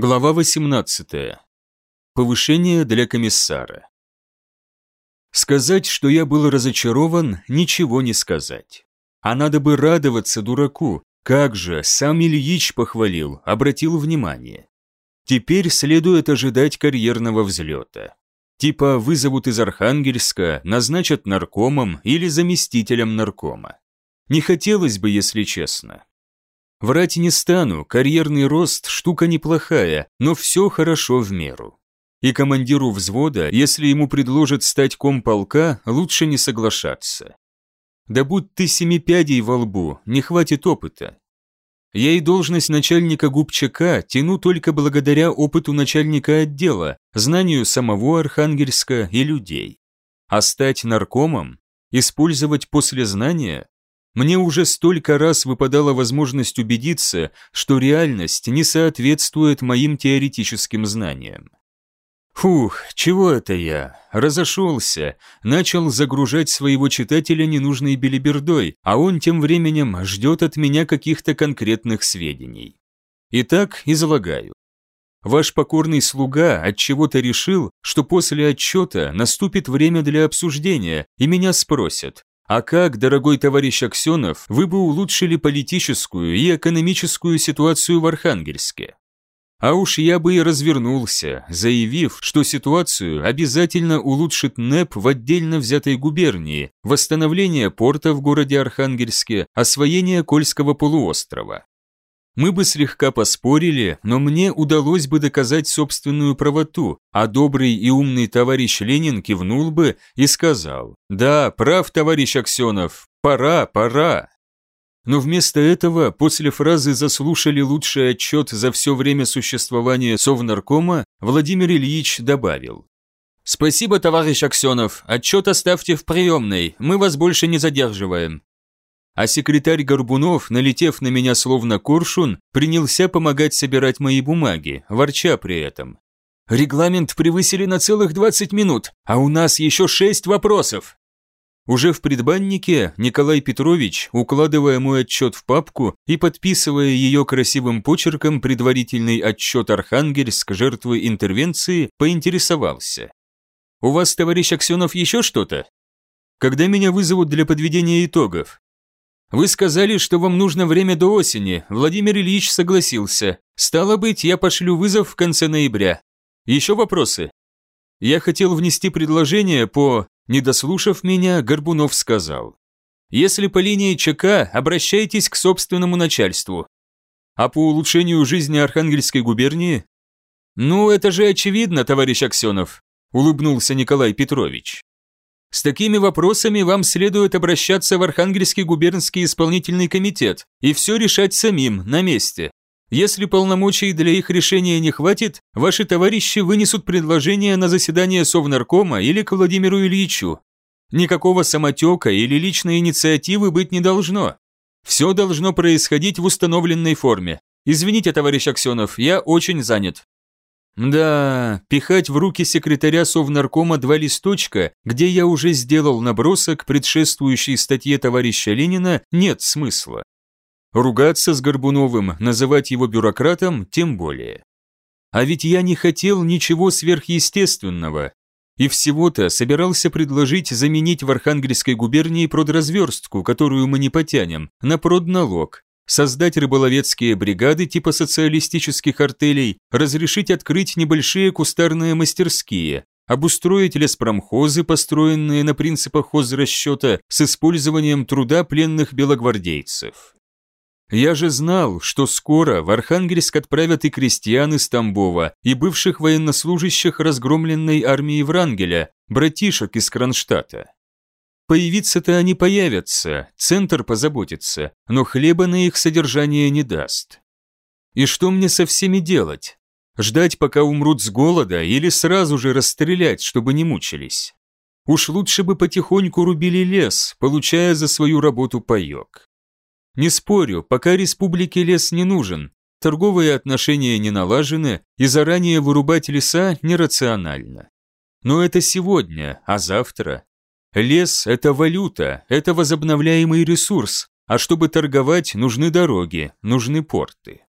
Глава 18. Повышение для комиссара. Сказать, что я был разочарован, ничего не сказать. А надо бы радоваться дураку, как же, сам Ильич похвалил, обратил внимание. Теперь следует ожидать карьерного взлета. Типа вызовут из Архангельска, назначат наркомом или заместителем наркома. Не хотелось бы, если честно. Врать не стану, карьерный рост – штука неплохая, но все хорошо в меру. И командиру взвода, если ему предложат стать комполка, лучше не соглашаться. Да будь ты семипядей во лбу, не хватит опыта. Я и должность начальника губчака тяну только благодаря опыту начальника отдела, знанию самого Архангельска и людей. А стать наркомом? Использовать послезнания? Мне уже столько раз выпадала возможность убедиться, что реальность не соответствует моим теоретическим знаниям. Фух, чего это я? Разошелся, начал загружать своего читателя ненужной белибердой, а он тем временем ждет от меня каких-то конкретных сведений. Итак, излагаю. Ваш покорный слуга от чего-то решил, что после отчета наступит время для обсуждения, и меня спросят, а как, дорогой товарищ Аксенов, вы бы улучшили политическую и экономическую ситуацию в Архангельске? А уж я бы и развернулся, заявив, что ситуацию обязательно улучшит НЭП в отдельно взятой губернии, восстановление порта в городе Архангельске, освоение Кольского полуострова. Мы бы слегка поспорили, но мне удалось бы доказать собственную правоту, а добрый и умный товарищ Ленин кивнул бы и сказал «Да, прав, товарищ Аксенов, пора, пора». Но вместо этого, после фразы «заслушали лучший отчет за все время существования Совнаркома», Владимир Ильич добавил «Спасибо, товарищ Аксенов, отчет оставьте в приемной, мы вас больше не задерживаем а секретарь Горбунов, налетев на меня словно коршун, принялся помогать собирать мои бумаги, ворча при этом. «Регламент превысили на целых 20 минут, а у нас еще шесть вопросов!» Уже в предбаннике Николай Петрович, укладывая мой отчет в папку и подписывая ее красивым почерком предварительный отчет Архангельск жертвы интервенции, поинтересовался. «У вас, товарищ Аксенов, еще что-то?» «Когда меня вызовут для подведения итогов?» Вы сказали, что вам нужно время до осени. Владимир Ильич согласился. Стало быть, я пошлю вызов в конце ноября. Еще вопросы? Я хотел внести предложение по... Не дослушав меня, Горбунов сказал. Если по линии ЧК, обращайтесь к собственному начальству. А по улучшению жизни Архангельской губернии? Ну, это же очевидно, товарищ Аксенов, улыбнулся Николай Петрович. С такими вопросами вам следует обращаться в Архангельский губернский исполнительный комитет и все решать самим, на месте. Если полномочий для их решения не хватит, ваши товарищи вынесут предложение на заседание Совнаркома или к Владимиру Ильичу. Никакого самотека или личной инициативы быть не должно. Все должно происходить в установленной форме. Извините, товарищ Аксенов, я очень занят. Да, пихать в руки секретаря Совнаркома два листочка, где я уже сделал набросок предшествующей статье товарища Ленина, нет смысла. Ругаться с Горбуновым, называть его бюрократом, тем более. А ведь я не хотел ничего сверхъестественного, и всего-то собирался предложить заменить в Архангельской губернии продразверстку, которую мы не потянем, на продналог, создать рыболовецкие бригады типа социалистических артелей, разрешить открыть небольшие кустарные мастерские, обустроить леспромхозы, построенные на принципах хозрасчета с использованием труда пленных белогвардейцев. Я же знал, что скоро в Архангельск отправят и крестьян из Тамбова, и бывших военнослужащих разгромленной армии Врангеля, братишек из Кронштадта. Появиться-то они появятся, центр позаботится, но хлеба на их содержание не даст. И что мне со всеми делать? Ждать, пока умрут с голода, или сразу же расстрелять, чтобы не мучились? Уж лучше бы потихоньку рубили лес, получая за свою работу паек. Не спорю, пока республике лес не нужен, торговые отношения не налажены, и заранее вырубать леса нерационально. Но это сегодня, а завтра? Лес – это валюта, это возобновляемый ресурс, а чтобы торговать, нужны дороги, нужны порты.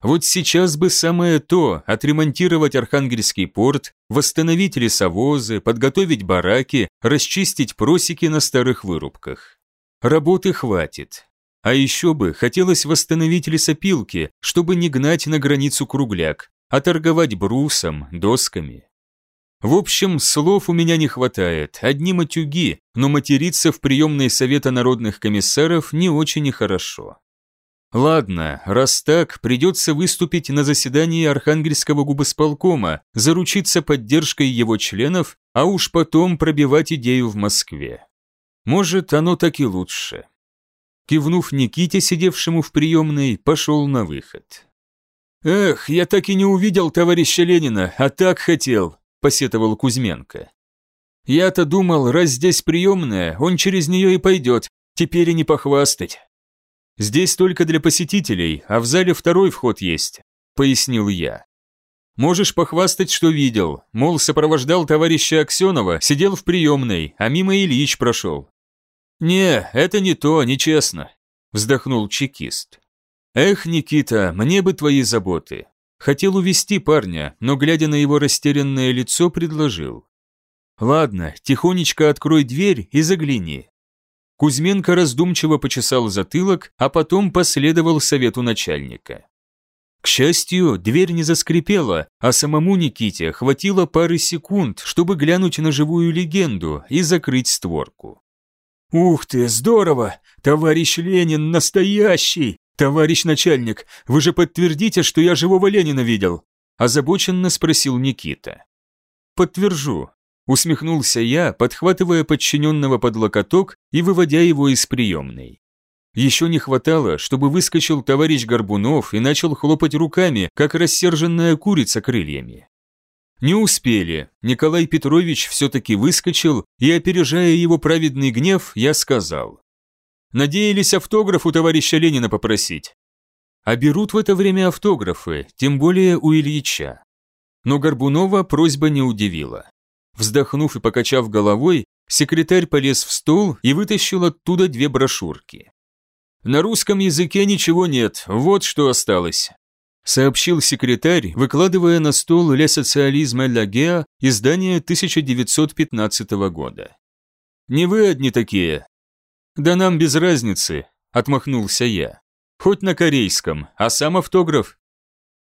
Вот сейчас бы самое то – отремонтировать Архангельский порт, восстановить лесовозы, подготовить бараки, расчистить просеки на старых вырубках. Работы хватит. А еще бы хотелось восстановить лесопилки, чтобы не гнать на границу кругляк, а торговать брусом, досками. В общем, слов у меня не хватает, одни матюги, но материться в приемной Совета народных комиссаров не очень и хорошо. Ладно, раз так, придется выступить на заседании Архангельского губосполкома, заручиться поддержкой его членов, а уж потом пробивать идею в Москве. Может, оно так и лучше. Кивнув Никите, сидевшему в приемной, пошел на выход. «Эх, я так и не увидел товарища Ленина, а так хотел», – посетовал Кузьменко. «Я-то думал, раз здесь приемная, он через нее и пойдет, теперь и не похвастать». Здесь только для посетителей, а в зале второй вход есть», – пояснил я. «Можешь похвастать, что видел, мол, сопровождал товарища Аксенова, сидел в приемной, а мимо Ильич прошел». «Не, это не то, нечестно», – вздохнул чекист. «Эх, Никита, мне бы твои заботы. Хотел увести парня, но, глядя на его растерянное лицо, предложил. Ладно, тихонечко открой дверь и загляни. Кузьменко раздумчиво почесал затылок, а потом последовал совету начальника. К счастью, дверь не заскрипела, а самому Никите хватило пары секунд, чтобы глянуть на живую легенду и закрыть створку. «Ух ты, здорово! Товарищ Ленин настоящий! Товарищ начальник, вы же подтвердите, что я живого Ленина видел?» озабоченно спросил Никита. «Подтвержу. Усмехнулся я, подхватывая подчиненного под локоток и выводя его из приемной. Еще не хватало, чтобы выскочил товарищ Горбунов и начал хлопать руками, как рассерженная курица крыльями. Не успели, Николай Петрович все-таки выскочил, и, опережая его праведный гнев, я сказал. Надеялись автограф у товарища Ленина попросить. А берут в это время автографы, тем более у Ильича. Но Горбунова просьба не удивила. Вздохнув и покачав головой, секретарь полез в стол и вытащил оттуда две брошюрки. «На русском языке ничего нет, вот что осталось», сообщил секретарь, выкладывая на стол «Ле социализма ля Геа» издание 1915 года. «Не вы одни такие». «Да нам без разницы», – отмахнулся я. «Хоть на корейском, а сам автограф».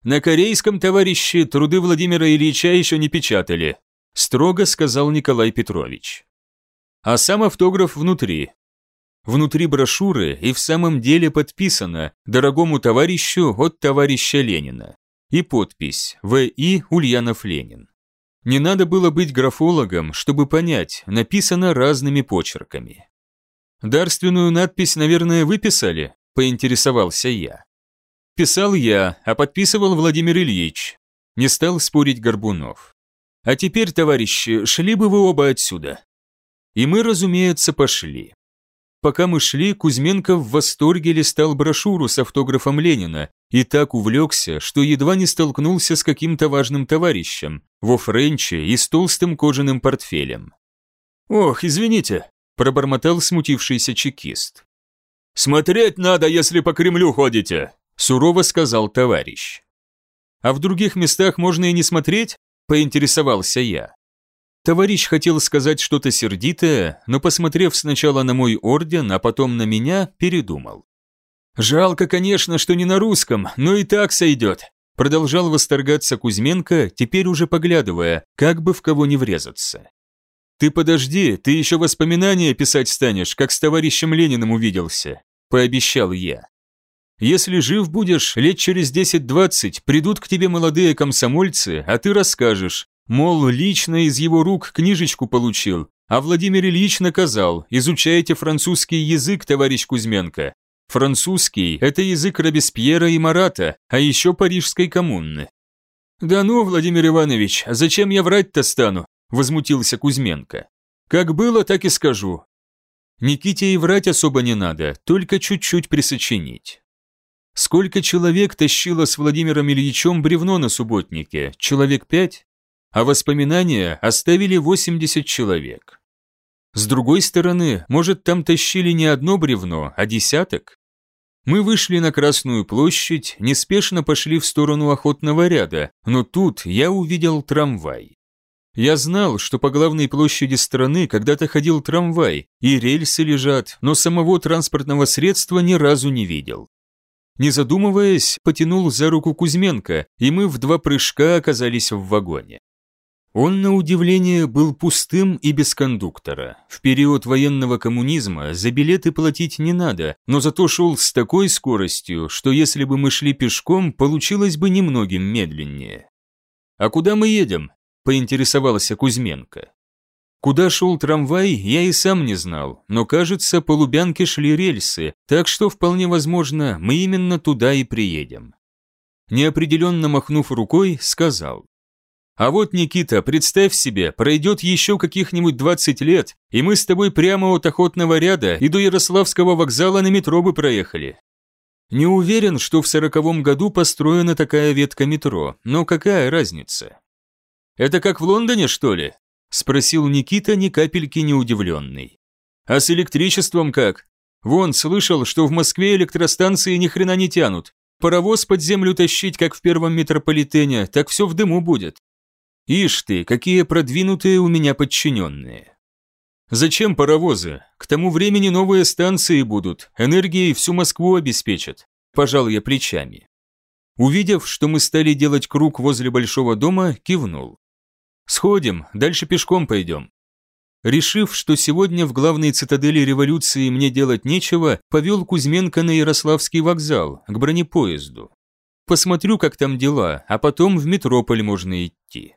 «На корейском, товарищи, труды Владимира Ильича еще не печатали», строго сказал Николай Петрович. А сам автограф внутри. Внутри брошюры и в самом деле подписано «Дорогому товарищу от товарища Ленина» и подпись «В.И. Ульянов-Ленин». Не надо было быть графологом, чтобы понять, написано разными почерками. «Дарственную надпись, наверное, выписали?» – поинтересовался я. Писал я, а подписывал Владимир Ильич. Не стал спорить Горбунов. А теперь, товарищи, шли бы вы оба отсюда. И мы, разумеется, пошли. Пока мы шли, Кузьменко в восторге листал брошюру с автографом Ленина и так увлекся, что едва не столкнулся с каким-то важным товарищем во френче и с толстым кожаным портфелем. «Ох, извините», – пробормотал смутившийся чекист. «Смотреть надо, если по Кремлю ходите», – сурово сказал товарищ. «А в других местах можно и не смотреть?» поинтересовался я. Товарищ хотел сказать что-то сердитое, но, посмотрев сначала на мой орден, а потом на меня, передумал. «Жалко, конечно, что не на русском, но и так сойдет», продолжал восторгаться Кузьменко, теперь уже поглядывая, как бы в кого не врезаться. «Ты подожди, ты еще воспоминания писать станешь, как с товарищем Лениным увиделся», пообещал я. Если жив будешь, лет через 10-20 придут к тебе молодые комсомольцы, а ты расскажешь, мол, лично из его рук книжечку получил, а Владимир Ильич наказал, изучайте французский язык, товарищ Кузьменко. Французский – это язык Робеспьера и Марата, а еще Парижской коммуны. «Да ну, Владимир Иванович, зачем я врать-то стану?» – возмутился Кузьменко. «Как было, так и скажу. Никите и врать особо не надо, только чуть-чуть присочинить. Сколько человек тащило с Владимиром Ильичем бревно на субботнике? Человек пять? А воспоминания оставили 80 человек. С другой стороны, может, там тащили не одно бревно, а десяток? Мы вышли на Красную площадь, неспешно пошли в сторону охотного ряда, но тут я увидел трамвай. Я знал, что по главной площади страны когда-то ходил трамвай, и рельсы лежат, но самого транспортного средства ни разу не видел. Не задумываясь, потянул за руку Кузьменко, и мы в два прыжка оказались в вагоне. Он, на удивление, был пустым и без кондуктора. В период военного коммунизма за билеты платить не надо, но зато шел с такой скоростью, что если бы мы шли пешком, получилось бы немногим медленнее. «А куда мы едем?» – поинтересовался Кузьменко. Куда шел трамвай, я и сам не знал, но, кажется, по Лубянке шли рельсы, так что, вполне возможно, мы именно туда и приедем. Неопределенно махнув рукой, сказал. А вот, Никита, представь себе, пройдет еще каких-нибудь 20 лет, и мы с тобой прямо от охотного ряда и до Ярославского вокзала на метро бы проехали. Не уверен, что в сороковом году построена такая ветка метро, но какая разница? Это как в Лондоне, что ли? Спросил Никита, ни капельки не удивленный. А с электричеством как? Вон, слышал, что в Москве электростанции ни хрена не тянут. Паровоз под землю тащить, как в первом метрополитене, так все в дыму будет. Ишь ты, какие продвинутые у меня подчиненные. Зачем паровозы? К тому времени новые станции будут, энергией всю Москву обеспечат. Пожал я плечами. Увидев, что мы стали делать круг возле большого дома, кивнул. Сходим, дальше пешком пойдем. Решив, что сегодня в главной цитадели революции мне делать нечего, повел Кузьменко на Ярославский вокзал, к бронепоезду. Посмотрю, как там дела, а потом в метрополь можно идти.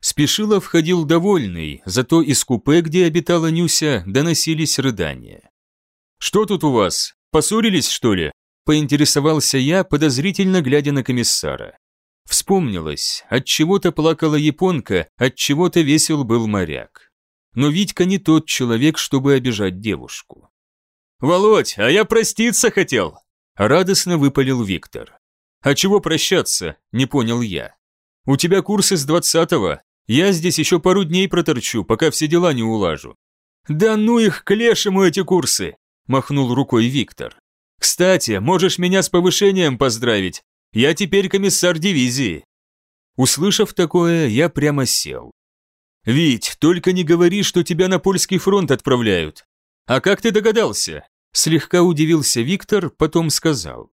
Спешилов ходил довольный, зато из купе, где обитала Нюся, доносились рыдания. «Что тут у вас? Поссорились, что ли?» – поинтересовался я, подозрительно глядя на комиссара. Вспомнилось, от чего-то плакала японка, от чего-то весел был моряк. Но Витька не тот человек, чтобы обижать девушку. «Володь, а я проститься хотел!» – радостно выпалил Виктор. «А чего прощаться?» – не понял я. «У тебя курсы с двадцатого, я здесь еще пару дней проторчу, пока все дела не улажу». «Да ну их к лешему эти курсы!» – махнул рукой Виктор. «Кстати, можешь меня с повышением поздравить. Я теперь комиссар дивизии». Услышав такое, я прямо сел. «Вить, только не говори, что тебя на польский фронт отправляют. А как ты догадался?» Слегка удивился Виктор, потом сказал.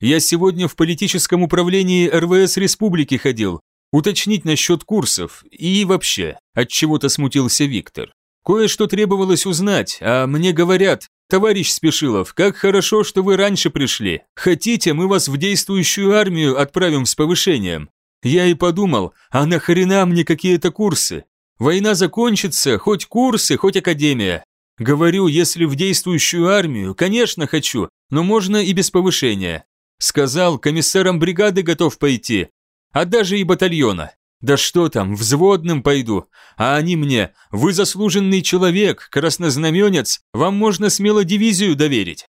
«Я сегодня в политическом управлении РВС Республики ходил, уточнить насчет курсов и вообще, от чего-то смутился Виктор. Кое-что требовалось узнать, а мне говорят, товарищ Спешилов, как хорошо, что вы раньше пришли. Хотите, мы вас в действующую армию отправим с повышением. Я и подумал, а нахрена мне какие-то курсы? Война закончится, хоть курсы, хоть академия. Говорю, если в действующую армию, конечно, хочу, но можно и без повышения. Сказал, комиссаром бригады готов пойти, а даже и батальона. Да что там, взводным пойду. А они мне, вы заслуженный человек, краснознаменец, вам можно смело дивизию доверить.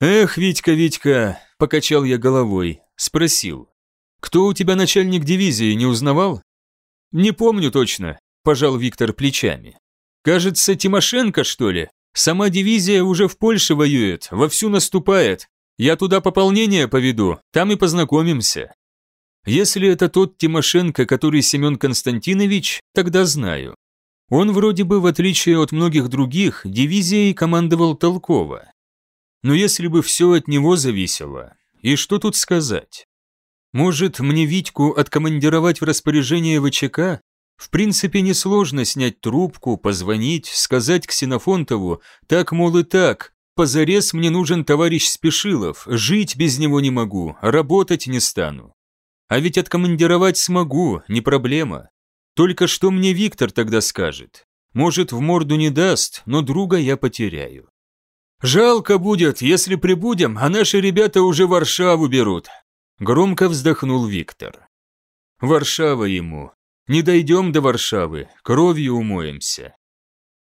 Эх, Витька, Витька, покачал я головой, спросил. Кто у тебя начальник дивизии, не узнавал? Не помню точно, пожал Виктор плечами. Кажется, Тимошенко, что ли? Сама дивизия уже в Польше воюет, вовсю наступает. Я туда пополнение поведу, там и познакомимся. Если это тот Тимошенко, который Семен Константинович, тогда знаю. Он вроде бы, в отличие от многих других, дивизией командовал толково. Но если бы все от него зависело, и что тут сказать? Может, мне Витьку откомандировать в распоряжение ВЧК? В принципе, несложно снять трубку, позвонить, сказать Ксенофонтову, так, мол, и так, позарез мне нужен товарищ Спешилов, жить без него не могу, работать не стану. А ведь откомандировать смогу, не проблема. Только что мне Виктор тогда скажет? Может, в морду не даст, но друга я потеряю. Жалко будет, если прибудем, а наши ребята уже Варшаву берут. Громко вздохнул Виктор. Варшава ему. Не дойдем до Варшавы, кровью умоемся.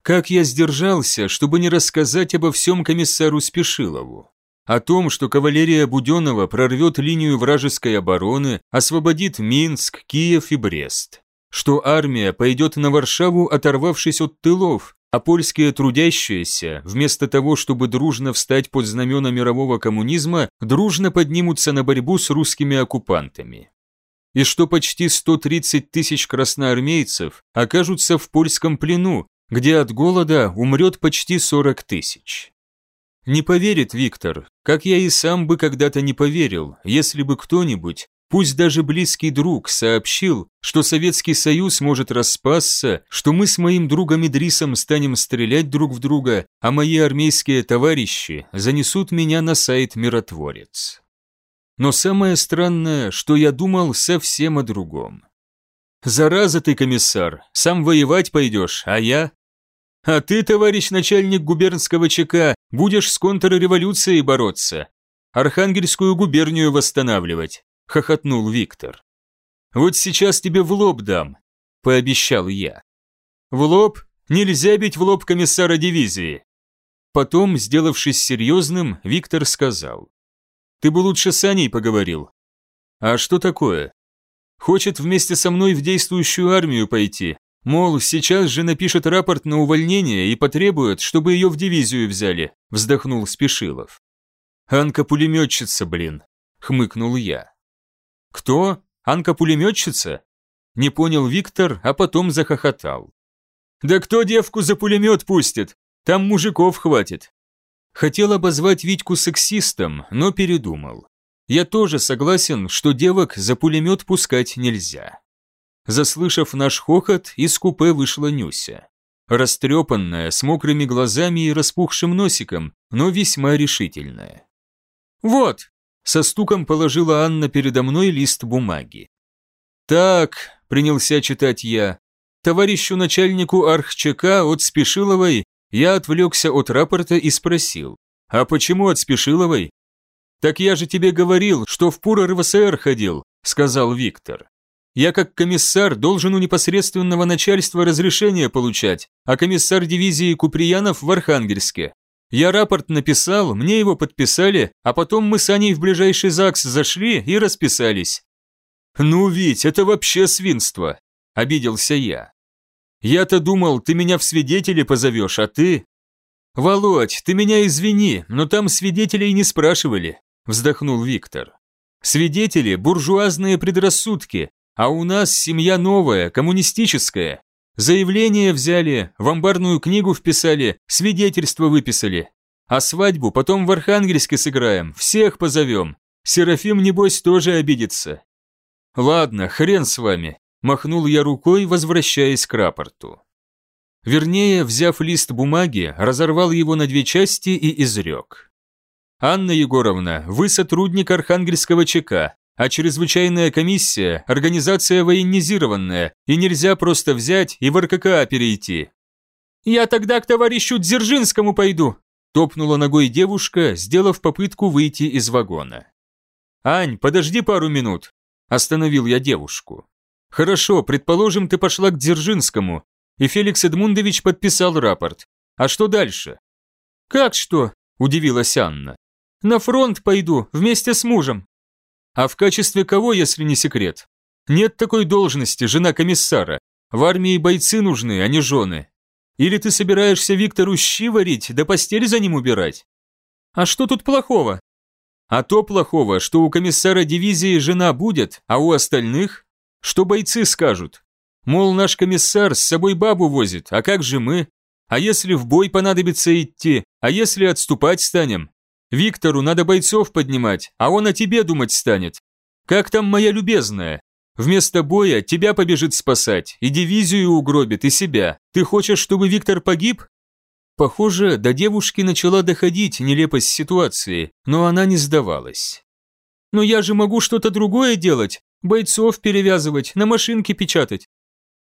Как я сдержался, чтобы не рассказать обо всем комиссару Спешилову. О том, что кавалерия Буденова прорвет линию вражеской обороны, освободит Минск, Киев и Брест. Что армия пойдет на Варшаву, оторвавшись от тылов, а польские трудящиеся, вместо того, чтобы дружно встать под знамена мирового коммунизма, дружно поднимутся на борьбу с русскими оккупантами. И что почти 130 тысяч красноармейцев окажутся в польском плену, где от голода умрет почти 40 тысяч. Не поверит Виктор, как я и сам бы когда-то не поверил, если бы кто-нибудь, Пусть даже близкий друг сообщил, что Советский Союз может распасться, что мы с моим другом Идрисом станем стрелять друг в друга, а мои армейские товарищи занесут меня на сайт «Миротворец». Но самое странное, что я думал совсем о другом. «Зараза ты, комиссар, сам воевать пойдешь, а я...» «А ты, товарищ начальник губернского ЧК, будешь с контрреволюцией бороться, Архангельскую губернию восстанавливать, – хохотнул Виктор. «Вот сейчас тебе в лоб дам», – пообещал я. «В лоб? Нельзя бить в лоб комиссара дивизии». Потом, сделавшись серьезным, Виктор сказал. «Ты бы лучше с Аней поговорил». «А что такое?» «Хочет вместе со мной в действующую армию пойти. Мол, сейчас же напишет рапорт на увольнение и потребует, чтобы ее в дивизию взяли», вздохнул Спешилов. «Анка-пулеметчица, блин», хмыкнул я. «Кто? Анка-пулеметчица?» Не понял Виктор, а потом захохотал. «Да кто девку за пулемет пустит? Там мужиков хватит». Хотел обозвать Витьку сексистом, но передумал. Я тоже согласен, что девок за пулемет пускать нельзя. Заслышав наш хохот, из купе вышла Нюся. Растрепанная, с мокрыми глазами и распухшим носиком, но весьма решительная. «Вот, со стуком положила Анна передо мной лист бумаги. «Так», – принялся читать я, – «товарищу начальнику архчека от Спешиловой я отвлекся от рапорта и спросил, а почему от Спешиловой?» «Так я же тебе говорил, что в ПУР РВСР ходил», – сказал Виктор. «Я как комиссар должен у непосредственного начальства разрешение получать, а комиссар дивизии Куприянов в Архангельске. Я рапорт написал, мне его подписали, а потом мы с Аней в ближайший ЗАГС зашли и расписались. Ну, ведь это вообще свинство, обиделся я. Я-то думал, ты меня в свидетели позовешь, а ты... Володь, ты меня извини, но там свидетелей не спрашивали, вздохнул Виктор. Свидетели – буржуазные предрассудки, а у нас семья новая, коммунистическая. Заявление взяли, в амбарную книгу вписали, свидетельство выписали. А свадьбу потом в Архангельске сыграем, всех позовем. Серафим, небось, тоже обидится. Ладно, хрен с вами, махнул я рукой, возвращаясь к рапорту. Вернее, взяв лист бумаги, разорвал его на две части и изрек. «Анна Егоровна, вы сотрудник Архангельского ЧК, а чрезвычайная комиссия – организация военизированная, и нельзя просто взять и в РККА перейти. «Я тогда к товарищу Дзержинскому пойду», – топнула ногой девушка, сделав попытку выйти из вагона. «Ань, подожди пару минут», – остановил я девушку. «Хорошо, предположим, ты пошла к Дзержинскому, и Феликс Эдмундович подписал рапорт. А что дальше?» «Как что?» – удивилась Анна. «На фронт пойду, вместе с мужем. А в качестве кого, если не секрет? Нет такой должности, жена комиссара. В армии бойцы нужны, а не жены. Или ты собираешься Виктору щи варить, да постель за ним убирать? А что тут плохого? А то плохого, что у комиссара дивизии жена будет, а у остальных? Что бойцы скажут? Мол, наш комиссар с собой бабу возит, а как же мы? А если в бой понадобится идти? А если отступать станем? Виктору надо бойцов поднимать, а он о тебе думать станет. Как там моя любезная? Вместо боя тебя побежит спасать, и дивизию угробит, и себя. Ты хочешь, чтобы Виктор погиб? Похоже, до девушки начала доходить нелепость ситуации, но она не сдавалась. Но я же могу что-то другое делать, бойцов перевязывать, на машинке печатать.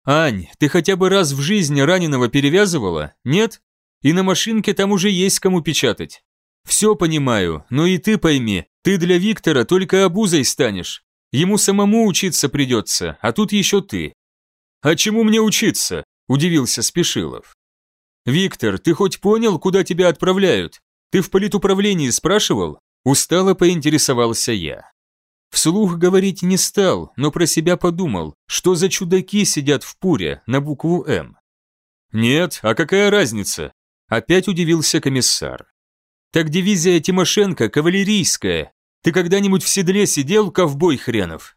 Ань, ты хотя бы раз в жизни раненого перевязывала? Нет? И на машинке там уже есть кому печатать. «Все понимаю, но и ты пойми, ты для Виктора только обузой станешь. Ему самому учиться придется, а тут еще ты». «А чему мне учиться?» – удивился Спешилов. «Виктор, ты хоть понял, куда тебя отправляют? Ты в политуправлении спрашивал?» Устало поинтересовался я. Вслух говорить не стал, но про себя подумал, что за чудаки сидят в пуре на букву «М». Нет, а какая разница? Опять удивился комиссар. Так дивизия Тимошенко кавалерийская. Ты когда-нибудь в седле сидел, ковбой хренов?